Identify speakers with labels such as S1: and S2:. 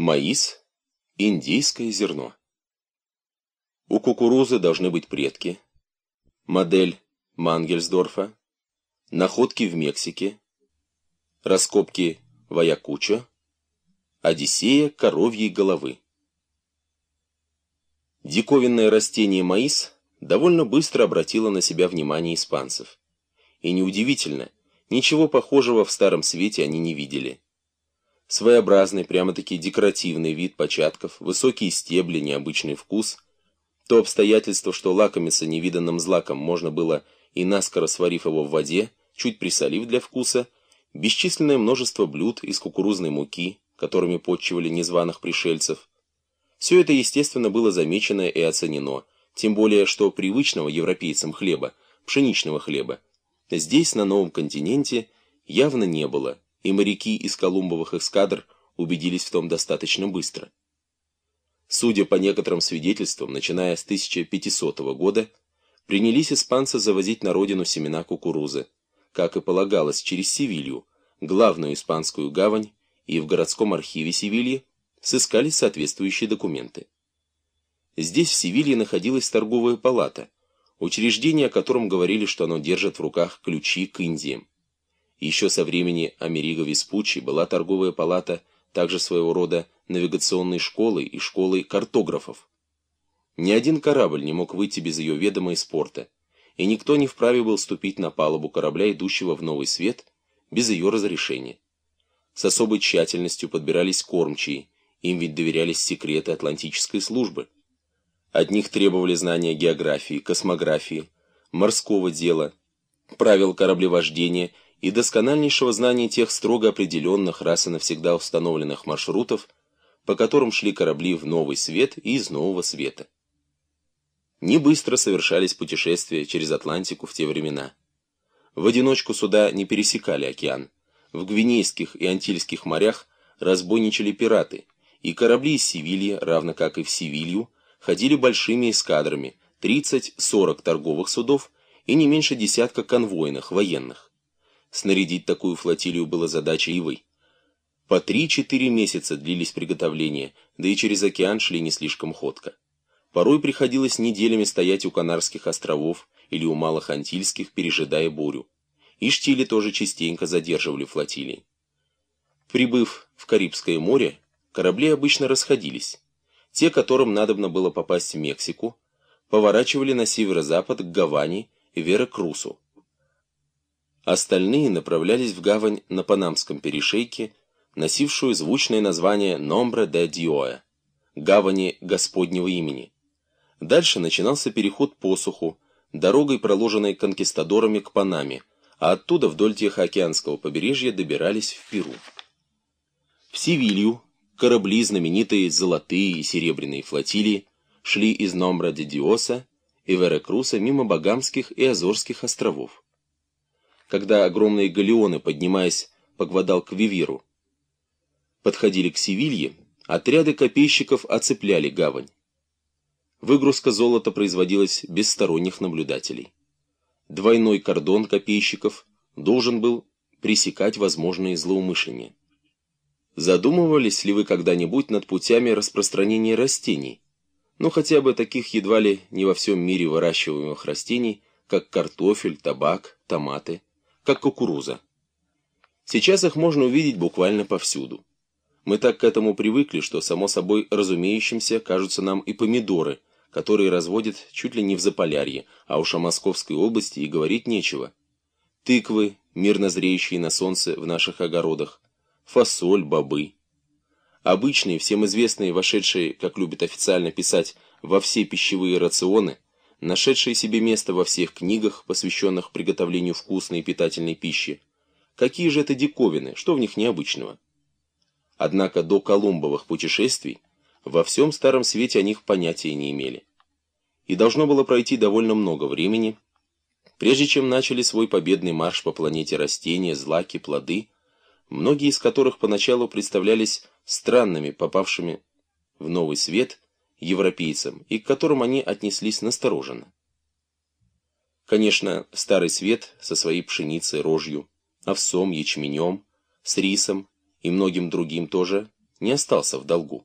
S1: Маис – индийское зерно. У кукурузы должны быть предки. Модель Мангельсдорфа. Находки в Мексике. Раскопки в Аякучо. Одиссея коровьей головы. Диковинное растение маис довольно быстро обратило на себя внимание испанцев. И неудивительно, ничего похожего в Старом Свете они не видели. Своеобразный, прямо-таки декоративный вид початков, высокие стебли, необычный вкус. То обстоятельство, что лакомиться невиданным злаком можно было и наскоро сварив его в воде, чуть присолив для вкуса, бесчисленное множество блюд из кукурузной муки, которыми подчивали незваных пришельцев. Все это, естественно, было замечено и оценено, тем более, что привычного европейцам хлеба, пшеничного хлеба, здесь, на новом континенте, явно не было, и моряки из Колумбовых эскадр убедились в том достаточно быстро. Судя по некоторым свидетельствам, начиная с 1500 года, принялись испанцы завозить на родину семена кукурузы, как и полагалось, через Севилью, главную испанскую гавань, и в городском архиве Севильи сыскались соответствующие документы. Здесь, в Севилье, находилась торговая палата, учреждение, о котором говорили, что оно держит в руках ключи к Индиям. Еще со времени Америго Веспуччи была торговая палата также своего рода навигационной школой и школой картографов. Ни один корабль не мог выйти без ее ведома из порта, и никто не вправе был ступить на палубу корабля, идущего в новый свет, без ее разрешения. С особой тщательностью подбирались кормчие, им ведь доверялись секреты Атлантической службы. От них требовали знания географии, космографии, морского дела, правил кораблевождения и доскональнейшего знания тех строго определенных, раз и навсегда установленных маршрутов, по которым шли корабли в новый свет и из нового света. Не быстро совершались путешествия через Атлантику в те времена. В одиночку суда не пересекали океан. В Гвинейских и Антильских морях разбойничали пираты, и корабли из Севильи, равно как и в Севилью, ходили большими эскадрами, 30-40 торговых судов и не меньше десятка конвойных, военных. Снарядить такую флотилию было задачей Ивы. По три-четыре месяца длились приготовления, да и через океан шли не слишком ходко. Порой приходилось неделями стоять у Канарских островов или у Малых Антильских, пережидая бурю. И штили тоже частенько задерживали флотилии. Прибыв в Карибское море, корабли обычно расходились. Те, которым надобно было попасть в Мексику, поворачивали на северо-запад к Гавани и Веракрусу, Остальные направлялись в гавань на Панамском перешейке, носившую звучное название Номбре де Диоэ, гавани Господнего имени. Дальше начинался переход по суху, дорогой, проложенной конкистадорами к Панаме, а оттуда вдоль Тихоокеанского побережья добирались в Перу. В Севилью корабли, знаменитые золотые и серебряные флотилии, шли из Номбра де Диоса и Веракруса мимо Багамских и Азорских островов когда огромные галеоны, поднимаясь по Гвадалквивиру, подходили к Севилье, отряды копейщиков оцепляли гавань. Выгрузка золота производилась без сторонних наблюдателей. Двойной кордон копейщиков должен был пресекать возможные злоумышления. Задумывались ли вы когда-нибудь над путями распространения растений? Ну, хотя бы таких едва ли не во всем мире выращиваемых растений, как картофель, табак, томаты – как кукуруза. Сейчас их можно увидеть буквально повсюду. Мы так к этому привыкли, что само собой разумеющимся кажутся нам и помидоры, которые разводят чуть ли не в Заполярье, а уж о Московской области и говорить нечего. Тыквы, мирно зреющие на солнце в наших огородах, фасоль, бобы. Обычные, всем известные, вошедшие, как любят официально писать, во все пищевые рационы – нашедшие себе место во всех книгах, посвященных приготовлению вкусной и питательной пищи. Какие же это диковины, что в них необычного? Однако до Колумбовых путешествий во всем Старом Свете о них понятия не имели. И должно было пройти довольно много времени, прежде чем начали свой победный марш по планете растения, злаки, плоды, многие из которых поначалу представлялись странными, попавшими в новый свет – европейцам и к которым они отнеслись настороженно. Конечно, Старый Свет со своей пшеницей, рожью, овсом, ячменем, с рисом и многим другим тоже не остался в долгу.